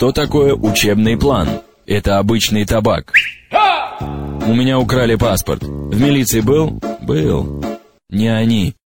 что такое учебный план? Это обычный табак. У меня украли паспорт. В милиции был? Был. Не они.